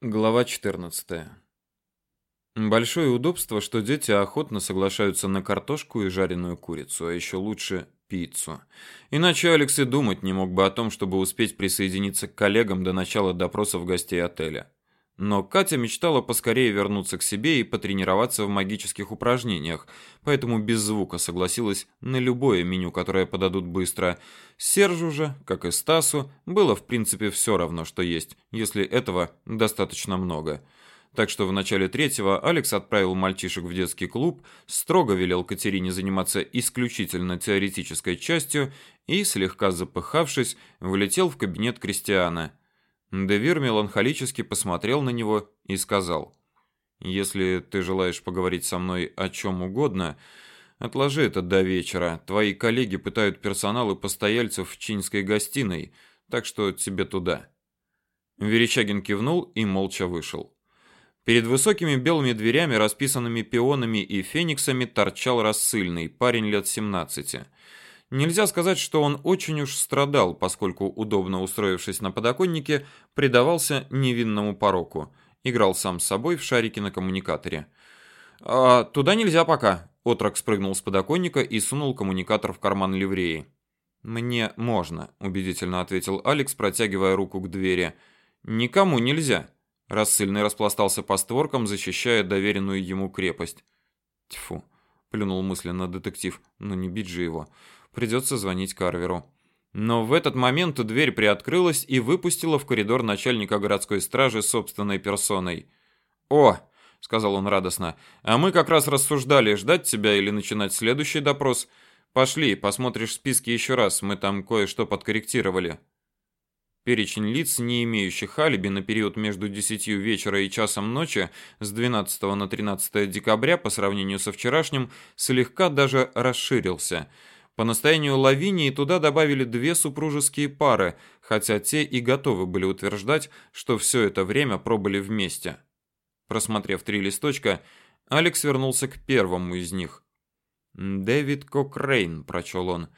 Глава 14. Большое удобство, что дети охотно соглашаются на картошку и жареную курицу, а еще лучше пиццу. Иначе Алекс и думать не мог бы о том, чтобы успеть присоединиться к коллегам до начала допросов гостей отеля. Но Катя мечтала поскорее вернуться к себе и потренироваться в магических упражнениях, поэтому без звука согласилась на любое меню, которое подадут быстро. Сержу же, как и Стасу, было в принципе все равно, что есть, если этого достаточно много. Так что в начале третьего Алекс отправил мальчишек в детский клуб, строго велел Катерине заниматься исключительно теоретической частью и, слегка запыхавшись, влетел в кабинет Кристиана. Девир меланхолически посмотрел на него и сказал: "Если ты желаешь поговорить со мной о чем угодно, отложи это до вечера. Твои коллеги пытают персонал и постояльцев в чинской гостиной, так что тебе туда". Верещагин кивнул и молча вышел. Перед высокими белыми дверями, расписанными пионами и фениксами, торчал рассыльный, парень лет 17. Нельзя сказать, что он очень уж страдал, поскольку удобно устроившись на подоконнике, предавался невинному пороку. Играл сам с собой в шарики на коммуникаторе. А туда нельзя пока. Отрок спрыгнул с подоконника и сунул коммуникатор в карман ливреи. Мне можно, убедительно ответил Алекс, протягивая руку к двери. Никому нельзя. Рассыльный распластался по створкам, защищая доверенную ему крепость. Тьфу, плюнул мысленно детектив. Ну не бить же его. Придется звонить Карверу. Но в этот момент дверь приоткрылась и выпустила в коридор начальника городской стражи собственной персоной. "О", сказал он радостно. "А мы как раз рассуждали, ждать тебя или начинать следующий допрос. Пошли, посмотришь списки еще раз, мы там кое-что подкорректировали". Перечень лиц, не имеющих алиби на период между 10 вечера и часом ночи с 12 на 13 декабря по сравнению со вчерашним слегка даже расширился. По настоянию Лавинии туда добавили две супружеские пары, хотя те и готовы были утверждать, что все это время пробыли вместе. Просмотрев три листочка, Алекс вернулся к первому из них. Дэвид Кокрейн, прочел он.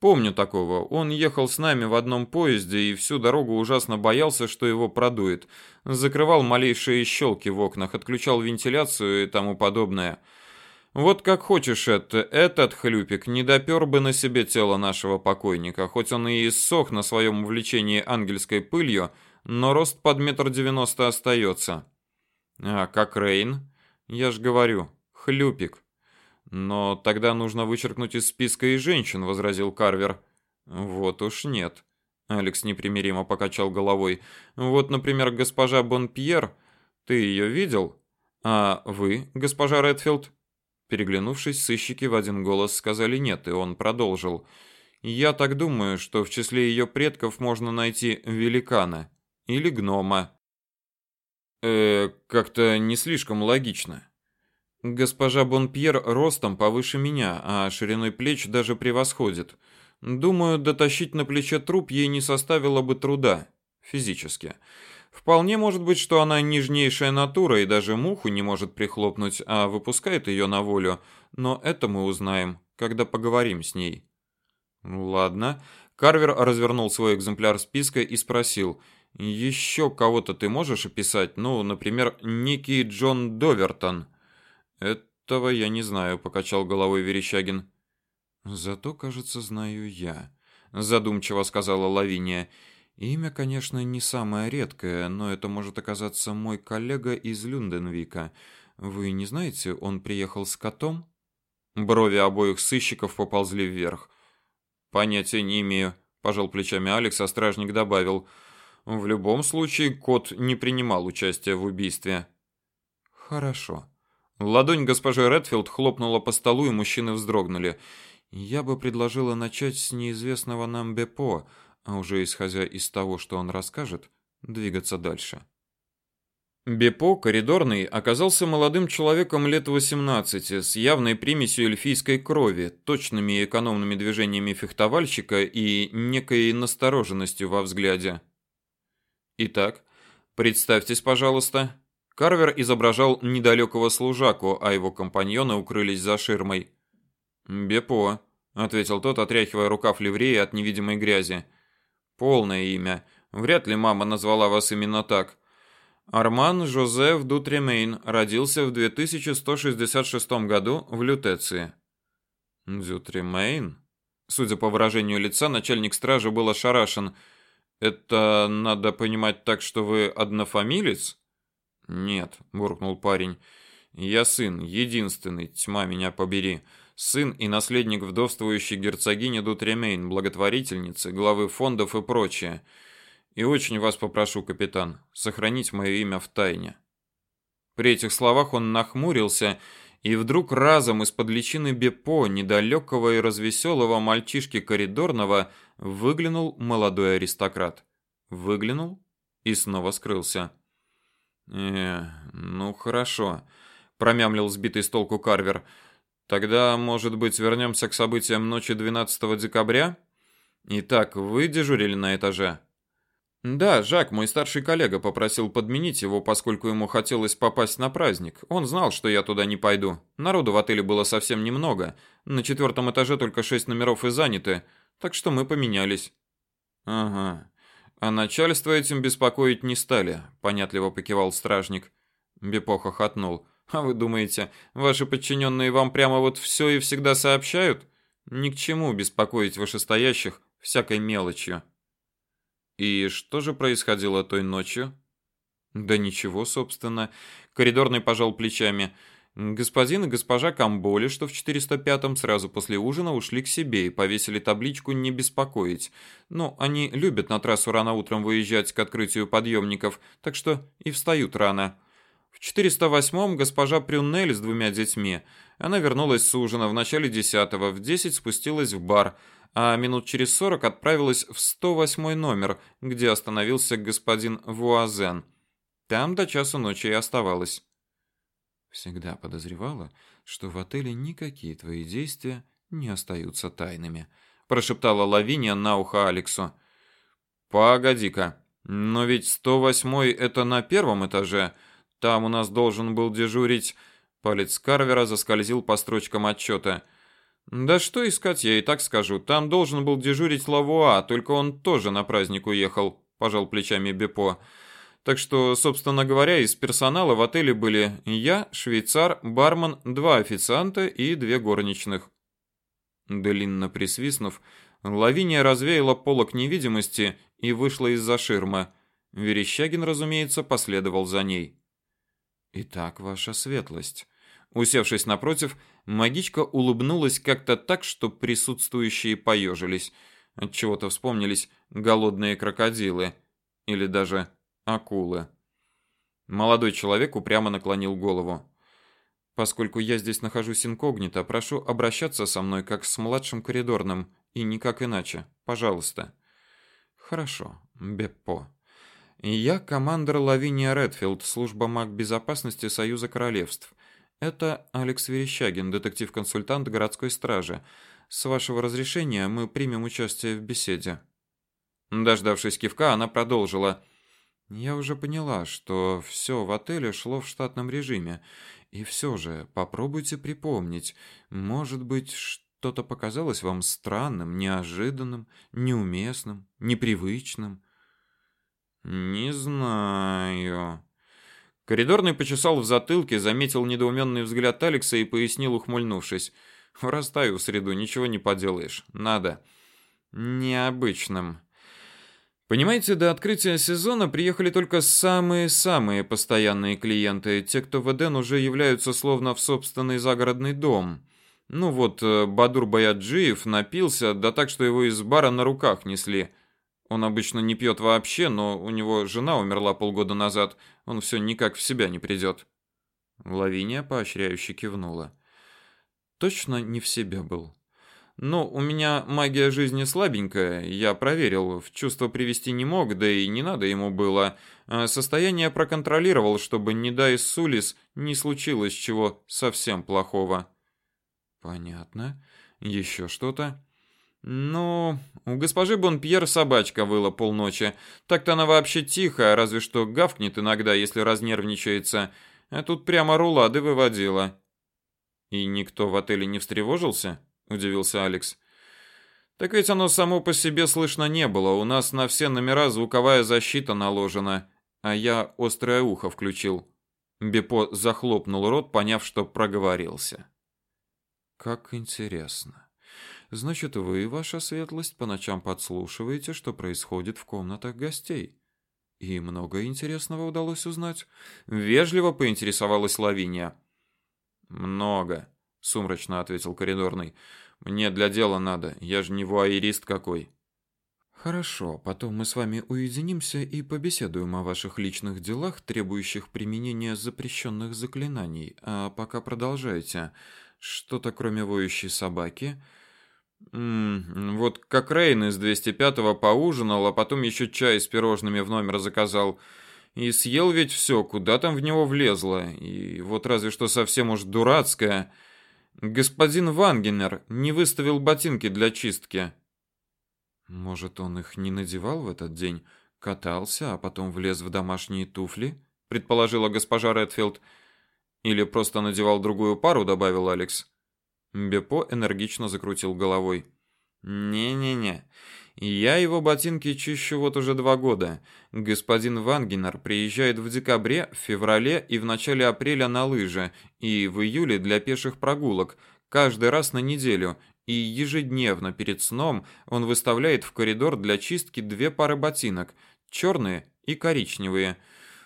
Помню такого. Он ехал с нами в одном поезде и всю дорогу ужасно боялся, что его продует. Закрывал малейшие щелки в окнах, отключал вентиляцию и тому подобное. Вот как хочешь это, этот хлюпик не допер бы на себе тело нашего покойника, хоть он и иссох на своем увлечении ангельской пылью, но рост под метр девяносто остается. А как Рейн? Я ж говорю, хлюпик. Но тогда нужно вычеркнуть из списка и женщин, возразил Карвер. Вот уж нет. Алекс непримиримо покачал головой. Вот, например, госпожа Бонпьер, ты ее видел? А вы, госпожа Редфилд? Переглянувшись, сыщики в один голос сказали нет, и он продолжил: "Я так думаю, что в числе ее предков можно найти великана или гнома". Э, как-то не слишком логично. Госпожа Бонпьер ростом повыше меня, а шириной плеч даже превосходит. Думаю, дотащить на плече труп ей не составило бы труда физически. Вполне может быть, что она нежнейшая натура и даже муху не может прихлопнуть, а выпускает ее на волю, но это мы узнаем, когда поговорим с ней. Ну ладно. Карвер развернул свой экземпляр списка и спросил: «Еще кого-то ты можешь описать? Ну, например, некий Джон Довертон?" "Этого я не знаю", покачал головой Верещагин. "Зато, кажется, знаю я", задумчиво сказала Лавиния. Имя, конечно, не самое редкое, но это может оказаться мой коллега из Люнденвика. Вы не знаете, он приехал с котом? Брови обоих сыщиков поползли вверх. Понятия не имею, пожал плечами Алекс, а стражник добавил: в любом случае кот не принимал участия в убийстве. Хорошо. Ладонь госпожи Редфилд хлопнула по столу, и мужчины вздрогнули. Я бы предложила начать с неизвестного нам Бепо а уже исходя из того, что он расскажет, двигаться дальше. Бепо, коридорный, оказался молодым человеком лет 18 с явной примесью эльфийской крови, точными и экономными движениями фехтовальщика и некой настороженностью во взгляде. Итак, представьтесь, пожалуйста. Карвер изображал недалекого служаку, а его компаньоны укрылись за ширмой. Бепо, ответил тот, отряхивая рукав ливреи от невидимой грязи. Полное имя. Вряд ли мама назвала вас именно так. Арман Жозеф Дутремейн родился в 2166 году в Лютеции. Дютремейн? Судя по выражению лица, начальник стражи был ошарашен. Это надо понимать так, что вы однофамилец? Нет, буркнул парень. Я сын, единственный, тьма меня побери. Сын и наследник вдовствующей герцогини Дутремейн, благотворительницы, главы фондов и прочее. И очень вас попрошу, капитан, сохранить мое имя в тайне. При этих словах он нахмурился, и вдруг разом из-под личины Бепо, недалекого и развеселого мальчишки коридорного, выглянул молодой аристократ. Выглянул и снова скрылся. «Э, ну хорошо», — промямлил сбитый с толку Карвер. «Тогда, может быть, вернемся к событиям ночи 12 декабря? Итак, вы дежурили на этаже?» Да, Жак, мой старший коллега, попросил подменить его, поскольку ему хотелось попасть на праздник. Он знал, что я туда не пойду. Народу в отеле было совсем немного. На четвертом этаже только шесть номеров и заняты, так что мы поменялись. Ага. А начальство этим беспокоить не стали, понятливо покивал стражник. Бепо хохотнул. А вы думаете, ваши подчиненные вам прямо вот все и всегда сообщают? Ни к чему беспокоить вышестоящих всякой мелочью. И что же происходило той ночью? Да ничего, собственно. Коридорный пожал плечами. Господин и госпожа Камболи, что в 405-м сразу после ужина ушли к себе и повесили табличку «Не беспокоить». Ну, они любят на трассу рано утром выезжать к открытию подъемников, так что и встают рано. В 408-м госпожа Прюнель с двумя детьми. Она вернулась с ужина в начале 10-го, в 10 спустилась в бар – а минут через сорок отправилась в 108 номер, где остановился господин Вуазен. Там до часу ночи и оставалась. Всегда подозревала, что в отеле никакие твои действия не остаются тайными, прошептала Лавиния на ухо Алексу. Погоди-ка, но ведь 108 это на первом этаже. Там у нас должен был дежурить. Палец Карвера заскользил по строчкам отчета. Да что искать, я и так скажу. Там должен был дежурить Лавуа, только он тоже на праздник уехал, пожал плечами Бепо. Так что, собственно говоря, из персонала в отеле были я, швейцар, бармен, два официанта и две горничных. Длинно присвистнув, Лавиния развеяла полок невидимости и вышла из-за ширмы. Верещагин, разумеется, последовал за ней. Итак, ваша светлость, Усевшись напротив, магичка улыбнулась как-то так, что присутствующие поежились. От чего-то вспомнились голодные крокодилы или даже акулы. Молодой человек упрямо наклонил голову. Поскольку я здесь нахожусь инкогнито, прошу обращаться со мной как с младшим коридорным и никак иначе. Пожалуйста. Хорошо, Беппо. Я командир Лавиния Редфилд, служба маг безопасности Союза королевств. Это Алекс Верещагин, детектив-консультант городской стражи. С вашего разрешения мы примем участие в беседе. Дождавшись кивка, она продолжила: Я уже поняла, что все в отеле шло в штатном режиме, и все же попробуйте припомнить, может быть, что-то показалось вам странным, неожиданным, неуместным, непривычным. Не знаю, Коридорный почесал в затылке, заметил недоуменный взгляд Алекса и пояснил, ухмыльнувшись. «Врастаю в среду, ничего не поделаешь. Надо. Необычным». Понимаете, до открытия сезона приехали только самые-самые постоянные клиенты, те, кто в Эден уже являются словно в собственный загородный дом. Ну вот, э, Бадур Баяджиев напился, да так, что его из бара на руках несли. Он обычно не пьет вообще, но у него жена умерла полгода назад. Он все никак в себя не придет. Лавиния поощряюще кивнула. Точно не в себе был. Но у меня магия жизни слабенькая, я проверил, в чувство привести не мог, да и не надо ему было. А состояние проконтролировал, чтобы не дай Сулис не случилось чего совсем плохого. Понятно. Еще что-то? Ну, у госпожи Бонпьер собачка выла полночи. Так-то она вообще тихая, разве что гавкнет иногда, если разнервничается. А тут прямо рулады выводила. И никто в отеле не встревожился? удивился Алекс. Так ведь оно само по себе слышно не было. У нас на все номера звуковая защита наложена. а я острое ухо включил. Бепо захлопнул рот, поняв, что проговорился. Как интересно. Значит, вы, ваша светлость, по ночам подслушиваете, что происходит в комнатах гостей. И много интересного удалось узнать. Вежливо поинтересовалась Лавиния. Много, сумрачно ответил коридорный. Мне для дела надо, я же не вуайерист какой. Хорошо, потом мы с вами уединимся и побеседуем о ваших личных делах, требующих применения запрещенных заклинаний. А пока продолжайте. Что-то кроме воющей собаки? М вот как Рейн из 205-го поужинал, а потом еще чай с пирожными в номер заказал. И съел ведь все, куда там в него влезло. И вот разве что совсем уж дурацкое. Господин Вангенер не выставил ботинки для чистки. Может, он их не надевал в этот день, катался, а потом влез в домашние туфли, предположила госпожа Редфилд. Или просто надевал другую пару, добавил Алекс. Бепо энергично закрутил головой. Не-не-не. Я его ботинки чищу вот уже два года. Господин Вангенер приезжает в декабре, в феврале и в начале апреля на лыжи, и в июле для пеших прогулок, каждый раз на неделю, и ежедневно перед сном он выставляет в коридор для чистки две пары ботинок, черные и коричневые.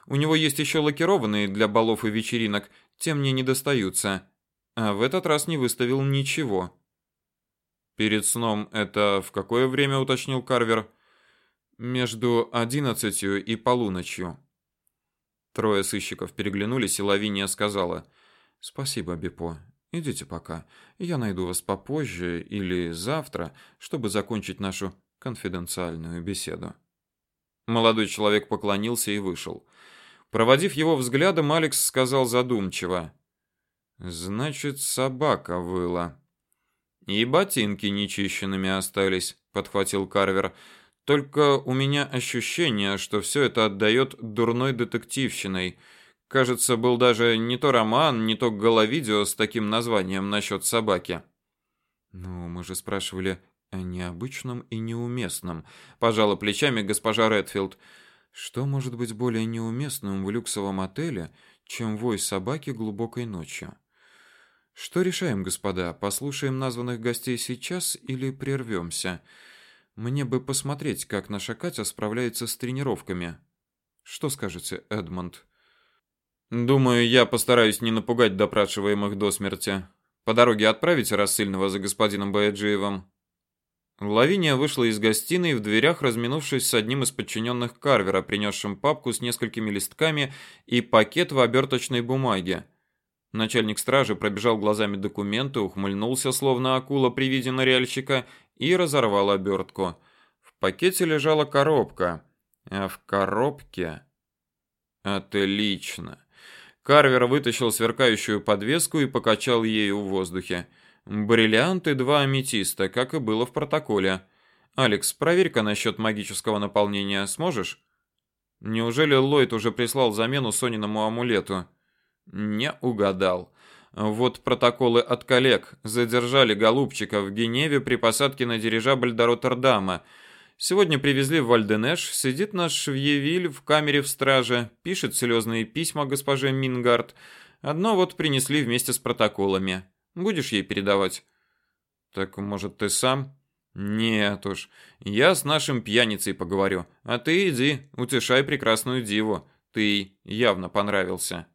У него есть еще лакированные для балов и вечеринок, те мне не достаются. А в этот раз не выставил ничего. Перед сном это в какое время уточнил Карвер? Между одиннадцатью и полуночью. Трое сыщиков переглянулись, и Лавиния сказала: "Спасибо, Бепо. Идите пока. Я найду вас попозже или завтра, чтобы закончить нашу конфиденциальную беседу. Молодой человек поклонился и вышел. Проводив его взглядом, Алекс сказал задумчиво: "Значит, собака выла. И ботинки нечищенными остались", подхватил Карвер. "Только у меня ощущение, что все это отдает дурной детективщиной". Кажется, был даже не то роман, не то головидео с таким названием насчет собаки. Ну, мы же спрашивали о необычном и неуместном, пожала плечами госпожа Редфилд. Что может быть более неуместным в люксовом отеле, чем вой собаки глубокой ночью? Что решаем, господа? Послушаем названных гостей сейчас или прервемся? Мне бы посмотреть, как наша Катя справляется с тренировками. Что скажете, Эдмонд? Думаю, я постараюсь не напугать допрашиваемых до смерти. По дороге отправите рассыльного за господином Баяджиевым. Лавиния вышла из гостиной, в дверях разминувшись с одним из подчиненных Карвера, принесшим папку с несколькими листками и пакет в оберточной бумаге. Начальник стражи пробежал глазами документы, ухмыльнулся, словно акула при виде ныряльщика, и разорвал обертку. В пакете лежала коробка, а в коробке... Отлично. Карвер вытащил сверкающую подвеску и покачал ею в воздухе. Бриллиант и два аметиста, как и было в протоколе. Алекс, проверь-ка насчет магического наполнения, сможешь? Неужели Ллойд уже прислал замену Сониному амулету? Не угадал. Вот протоколы от коллег. Задержали голубчика в Геневе при посадке на дирижабль до Роттердама. Сегодня привезли в Вальденеш, сидит наш Швьевиль в камере в страже, пишет слезные письма госпоже Мингард. Одно вот принесли вместе с протоколами. Будешь ей передавать? Так, может, ты сам? Нет уж. Я с нашим пьяницей поговорю. А ты иди, утешай прекрасную диву. Ты явно понравился.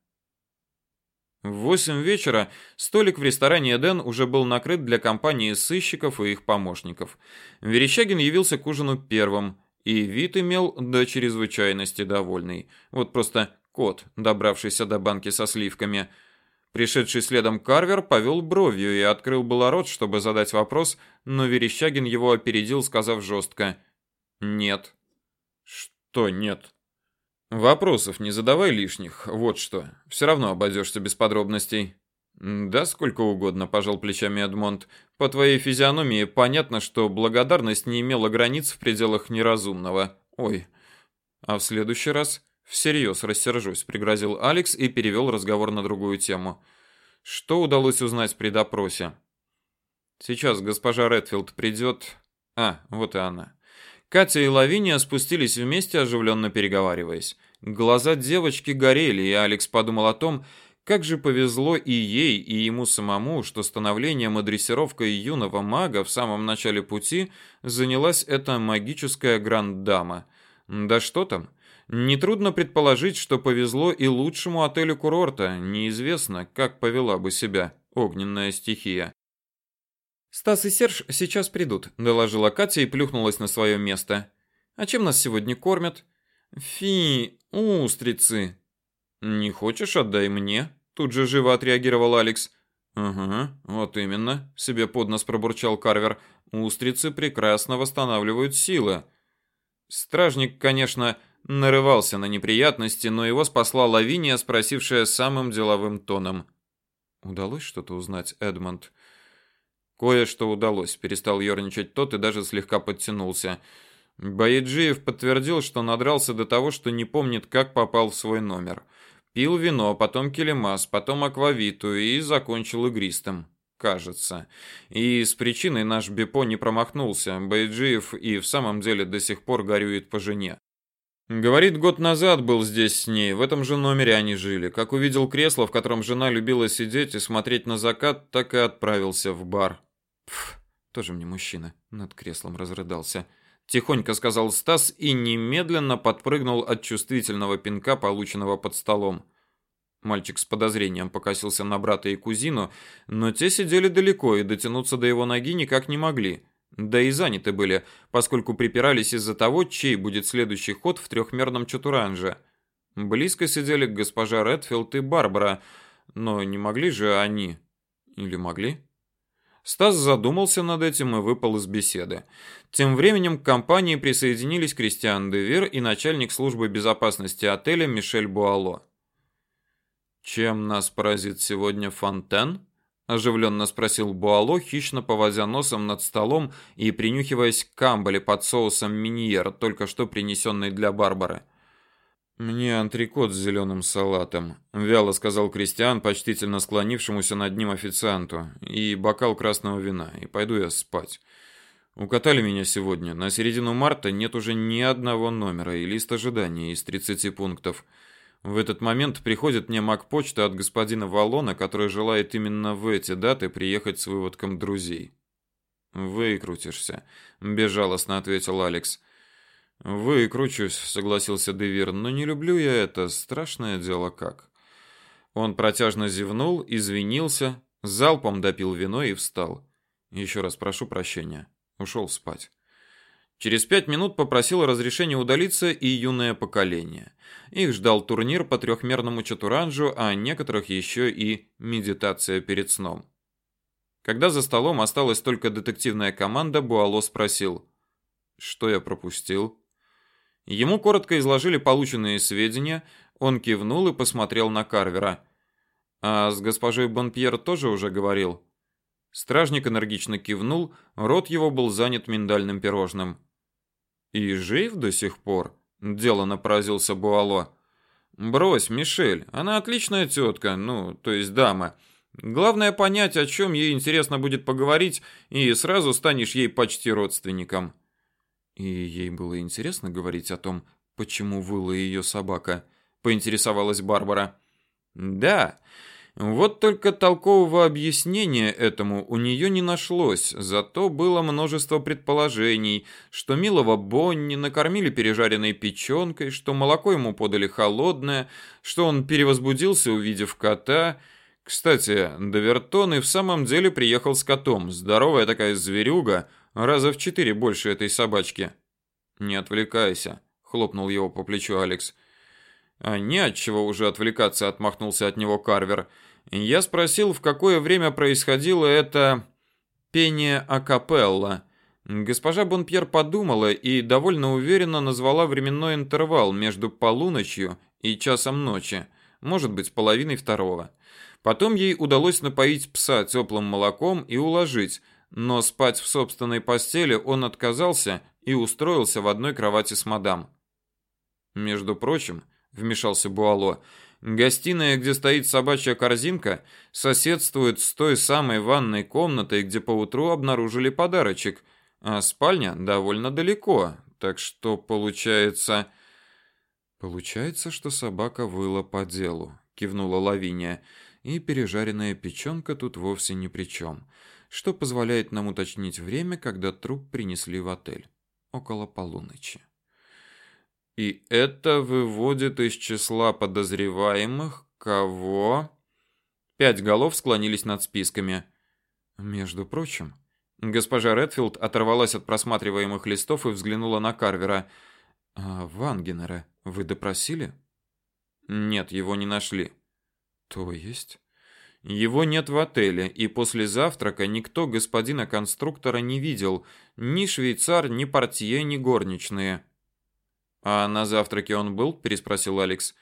В восемь вечера столик в ресторане Эден уже был накрыт для компании сыщиков и их помощников. Верещагин явился к ужину первым, и вид имел до чрезвычайности довольный. Вот просто кот, добравшийся до банки со сливками. Пришедший следом Карвер повел бровью и открыл было рот, чтобы задать вопрос, но Верещагин его опередил, сказав жестко «Нет». «Что нет?» Вопросов не задавай лишних. Вот что. Все равно обойдешься без подробностей. Да, сколько угодно, пожал плечами Эдмонд. По твоей физиономии понятно, что благодарность не имела границ в пределах неразумного. Ой. А в следующий раз всерьез рассержусь, пригрозил Алекс и перевел разговор на другую тему. Что удалось узнать при допросе? Сейчас госпожа Редфилд придет. А, вот и она. Катя и Лавиния спустились вместе, оживленно переговариваясь. Глаза девочки горели, и Алекс подумал о том, как же повезло и ей, и ему самому, что становлением и дрессировкой юного мага в самом начале пути занялась эта магическая гранд-дама. Да что там? Нетрудно предположить, что повезло и лучшему отелю курорта. Неизвестно, как повела бы себя огненная стихия. Стас и Серж сейчас придут, доложила Катя и плюхнулась на свое место. А чем нас сегодня кормят? Фи, устрицы. Не хочешь, отдай мне, Тут же живо отреагировал Алекс. Ага, вот именно, себе под нос пробурчал Карвер. Устрицы прекрасно восстанавливают силы. Стражник, конечно, нарывался на неприятности, но его спасла Лавиния, спросившая самым деловым тоном: "Удалось что-то узнать, Эдмонд?" Кое-что удалось, перестал ерничать тот и даже слегка подтянулся. Баеджиев подтвердил, что надрался до того, что не помнит, как попал в свой номер. Пил вино, потом келемас, потом аквавиту и закончил игристым. Кажется. И с причиной наш Бепо не промахнулся. Байджиев и в самом деле до сих пор горюет по жене. Говорит, год назад был здесь с ней, в этом же номере они жили. Как увидел кресло, в котором жена любила сидеть и смотреть на закат, так и отправился в бар. Пф, тоже мне мужчина. Над креслом разрыдался. Тихонько сказал Стас и немедленно подпрыгнул от чувствительного пинка, полученного под столом. Мальчик с подозрением покосился на брата и кузину, но те сидели далеко и дотянуться до его ноги никак не могли. Да и заняты были, поскольку припирались из-за того, чей будет следующий ход в трехмерном чатуранже. Близко сидели госпожа Редфилд и Барбара, но не могли же они. Или могли? Стас задумался над этим и выпал из беседы. Тем временем к компании присоединились Кристиан Девер и начальник службы безопасности отеля Мишель Буало. «Чем нас поразит сегодня Фонтен?» – оживленно спросил Буало, хищно повозя носом над столом и принюхиваясь к камбале под соусом миньер, только что принесенный для Барбары. – «Мне антрикот с зеленым салатом», — вяло сказал Кристиан, почтительно склонившемуся над ним официанту, «и бокал красного вина, и пойду я спать. Укатали меня сегодня. На середину марта нет уже ни одного номера и лист ожидания из 30 пунктов. В этот момент приходит мне маг-почта от господина Валона, который желает именно в эти даты приехать с выводком друзей». «Выкрутишься», — безжалостно ответил Алекс. Выкручусь, согласился Девир, но не люблю я это, страшное дело как. Он протяжно зевнул, извинился, залпом допил вино и встал. Еще раз прошу прощения. Ушел спать. Через пять минут попросил разрешения удалиться и юное поколение. Их ждал турнир по трехмерному чатуранжу, а некоторых еще и медитация перед сном. Когда за столом осталась только детективная команда, Буало спросил: "Что я пропустил?" Ему коротко изложили полученные сведения, он кивнул и посмотрел на Карвера. А с госпожой Бонпьер тоже уже говорил. Стражник энергично кивнул, рот его был занят миндальным пирожным. И жив до сих пор? делано поразился Буало. Брось, Мишель, она отличная тетка, ну, то есть дама. Главное понять, о чем ей интересно будет поговорить, и сразу станешь ей почти родственником. И ей было интересно говорить о том, почему выла ее собака, поинтересовалась Барбара. Да. Вот только толкового объяснения этому у нее не нашлось, зато было множество предположений, что милого Бонни накормили пережаренной печенкой, что молоко ему подали холодное, что он перевозбудился, увидев кота. Кстати, Довертон и в самом деле приехал с котом, здоровая такая зверюга, Раза в четыре больше этой собачки. Не отвлекайся, хлопнул его по плечу Алекс. А не от чего уже отвлекаться, отмахнулся от него Карвер. Я спросил, в какое время происходило это пение акапелла. Госпожа Бонпьер подумала и довольно уверенно назвала временной интервал между полуночью и часом ночи, может быть, половиной второго. Потом ей удалось напоить пса теплым молоком и уложить, но спать в собственной постели он отказался и устроился в одной кровати с мадам. Между прочим, вмешался Буало, гостиная, где стоит собачья корзинка, соседствует с той самой ванной комнатой, где поутру обнаружили подарочек, а спальня довольно далеко, так что получается... Получается, что собака выла по делу, кивнула Лавиния. И пережаренная печёнка тут вовсе ни при чём, что позволяет нам уточнить время, когда труп принесли в отель. Около полуночи. И это выводит из числа подозреваемых кого? Пять голов склонились над списками. Между прочим, госпожа Редфилд оторвалась от просматриваемых листов и взглянула на Карвера. А Вангенера вы допросили? Нет, его не нашли. То есть его нет в отеле, и после завтрака никто господина конструктора не видел, ни швейцар, ни портье, ни горничные. А на завтраке он был? переспросил Алекс.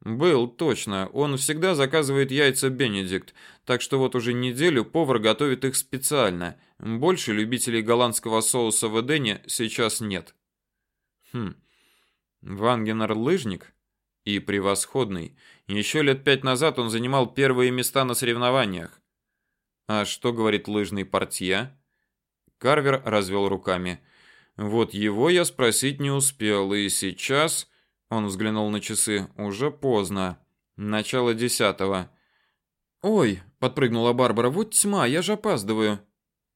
Был, точно. Он всегда заказывает яйца Бенедикт, так что вот уже неделю повар готовит их специально. Больше любителей голландского соуса в Эдене сейчас нет. Хм. Вангенер лыжник и превосходный. Еще лет пять назад он занимал первые места на соревнованиях. А что говорит лыжный портье? Карвер развел руками. Вот его я спросить не успел, и сейчас он взглянул на часы. Уже поздно. Начало десятого. Ой, подпрыгнула Барбара. Вот тьма, я же опаздываю.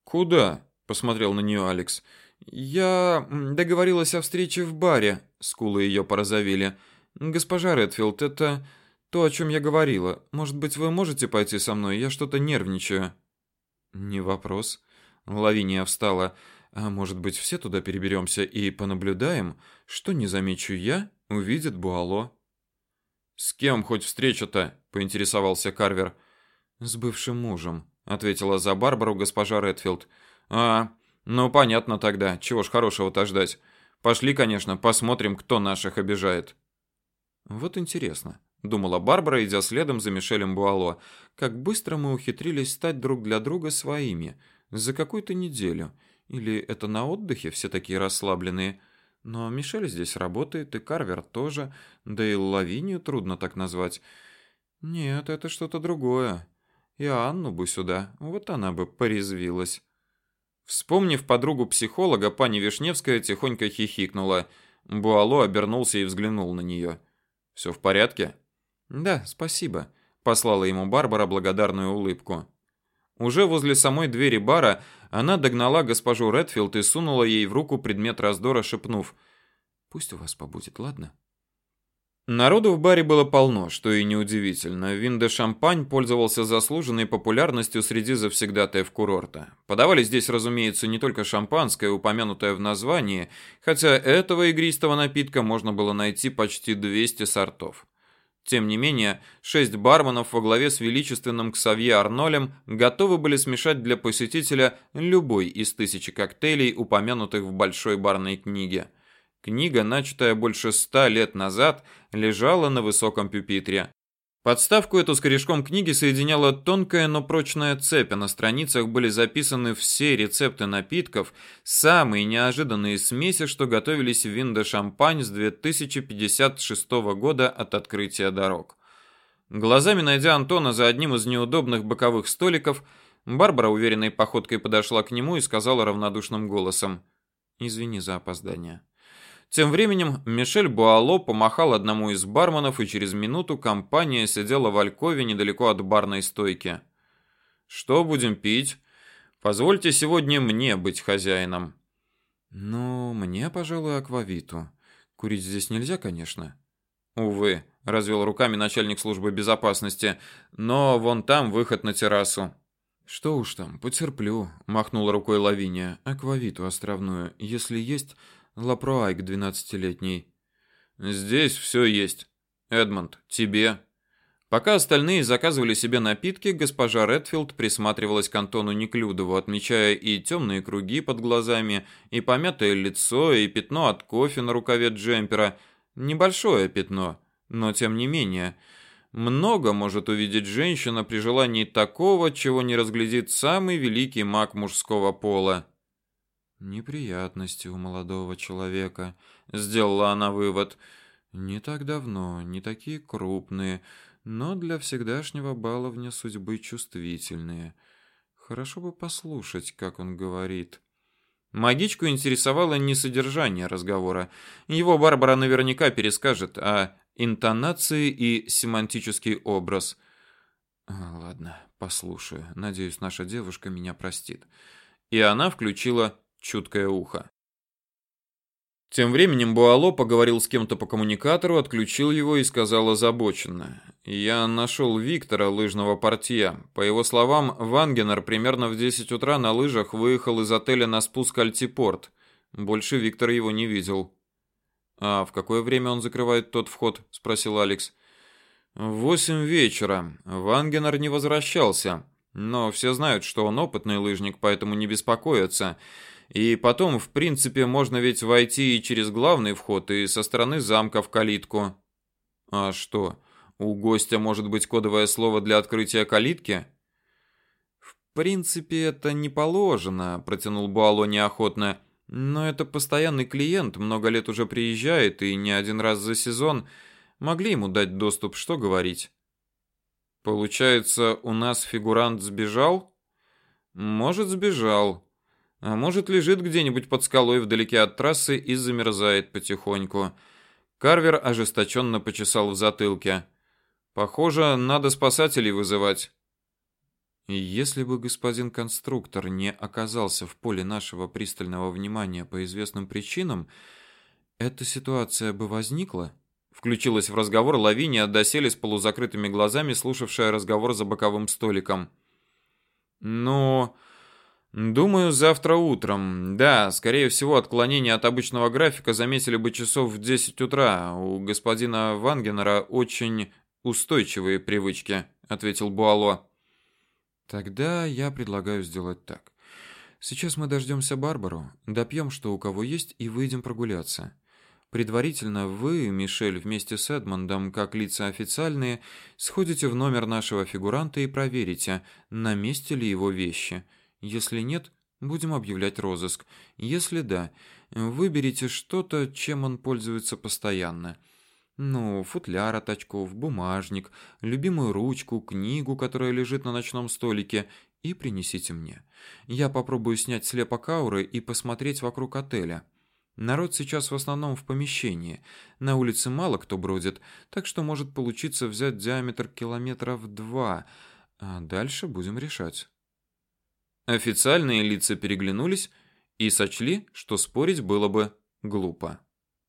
Куда? посмотрел на нее Алекс. Я договорилась о встрече в баре. Скулы ее порозовели. Госпожа Редфилд, это то, о чем я говорила. Может быть, вы можете пойти со мной? Я что-то нервничаю. Не вопрос. Лавиния встала. А может быть, все туда переберемся и понаблюдаем, что не замечу я, увидит Буало. С кем хоть встреча-то? поинтересовался Карвер. С бывшим мужем, ответила за Барбару госпожа Редфилд. А, ну понятно тогда. Чего ж хорошего-то ждать? Пошли, конечно, посмотрим, кто наших обижает. Вот интересно, думала Барбара, идя следом за Мишелем Буало, как быстро мы ухитрились стать друг для друга своими за какую-то неделю. Или это на отдыхе все такие расслабленные? Но Мишель здесь работает, и Карвер тоже, да и Лавинию трудно так назвать. Нет, это что-то другое. И Анну бы сюда, вот она бы порезвилась. Вспомнив подругу психолога, пани Вишневская тихонько хихикнула. Буало обернулся и взглянул на нее. «Все в порядке?» «Да, спасибо», — послала ему Барбара благодарную улыбку. Уже возле самой двери бара она догнала госпожу Редфилд и сунула ей в руку предмет раздора, шепнув: "Пусть у вас побудет, ладно?" Народу в баре было полно, что и неудивительно. Вин де Шампань пользовался заслуженной популярностью среди завсегдатаев курорта. Подавали здесь, разумеется, не только шампанское, упомянутое в названии, хотя этого игристого напитка можно было найти почти 200 сортов. Тем не менее, шесть барменов во главе с величественным Ксавье Арнолем готовы были смешать для посетителя любой из тысячи коктейлей, упомянутых в большой барной книге. Книга, начатая больше ста лет назад, лежала на высоком пюпитре. Подставку эту с корешком книги соединяла тонкая, но прочная цепь, а на страницах были записаны все рецепты напитков, самые неожиданные смеси, что готовились в Винде-Шампань с 2056 года от открытия дорог. Глазами найдя Антона за одним из неудобных боковых столиков, Барбара уверенной походкой подошла к нему и сказала равнодушным голосом: "Извини за опоздание". Тем временем Мишель Буало помахал одному из барменов, и через минуту компания сидела в алькове недалеко от барной стойки. Что будем пить? Позвольте сегодня мне быть хозяином. Ну, мне, пожалуй, аквавиту. Курить здесь нельзя, конечно. Увы, развел руками начальник службы безопасности, но вон там выход на террасу. Что уж там, потерплю, махнула рукой Лавиния. Аквавиту островную, если есть, Лапруайк двенадцатилетний. Здесь все есть. Эдмонд, тебе. Пока остальные заказывали себе напитки, госпожа Редфилд присматривалась к Антону Неклюдову, отмечая и темные круги под глазами, и помятое лицо, и пятно от кофе на рукаве джемпера. Небольшое пятно, но тем не менее. Много может увидеть женщина при желании такого, чего не разглядит самый великий маг мужского пола. Неприятности у молодого человека, сделала она вывод. Не так давно, не такие крупные, но для всегдашнего баловня судьбы чувствительные. Хорошо бы послушать, как он говорит. Магичку интересовало не содержание разговора. Его Барбара наверняка перескажет, а интонации и семантический образ. А, ладно, послушаю. Надеюсь, наша девушка меня простит. И она включила чуткое ухо. Тем временем Буало поговорил с кем-то по коммуникатору, отключил его и сказал озабоченно. «Я нашел Виктора, лыжного портье. По его словам, Вангенер примерно в 10 утра на лыжах выехал из отеля на спуск Альтипорт. Больше Виктор его не видел». «А в какое время он закрывает тот вход?» – спросил Алекс. «В восемь вечера. Вангенер не возвращался. Но все знают, что он опытный лыжник, поэтому не беспокоятся». И потом, в принципе, можно ведь войти и через главный вход, и со стороны замка в калитку. А что? У гостя может быть кодовое слово для открытия калитки? В принципе, это не положено, протянул Буало неохотно. Но это постоянный клиент, много лет уже приезжает и не один раз за сезон. Могли ему дать доступ, что говорить. Получается, у нас фигурант сбежал? Может, сбежал. А может, лежит где-нибудь под скалой вдалеке от трассы и замерзает потихоньку. Карвер ожесточенно почесал в затылке. Похоже, надо спасателей вызывать. Если бы господин конструктор не оказался в поле нашего пристального внимания по известным причинам, эта ситуация бы возникла. Включилась в разговор Лавиния, доселе с полузакрытыми глазами, слушавшая разговор за боковым столиком. Но Думаю, завтра утром. Да, скорее всего, отклонение от обычного графика заметили бы часов в 10 утра. У господина Вангенера очень устойчивые привычки, ответил Буало. Тогда я предлагаю сделать так. Сейчас мы дождемся Барбару, допьем, что у кого есть, и выйдем прогуляться. Предварительно вы, Мишель, вместе с Эдмондом, как лица официальные, сходите в номер нашего фигуранта и проверите, на месте ли его вещи. Если нет, будем объявлять розыск. Если да, выберите что-то, чем он пользуется постоянно. Ну, футляр от очков, бумажник, любимую ручку, книгу, которая лежит на ночном столике, и принесите мне. Я попробую снять слепок ауры и посмотреть вокруг отеля. Народ сейчас в основном в помещении. На улице мало кто бродит, так что может получиться взять диаметр километров два, а дальше будем решать. Официальные лица переглянулись и сочли, что спорить было бы глупо.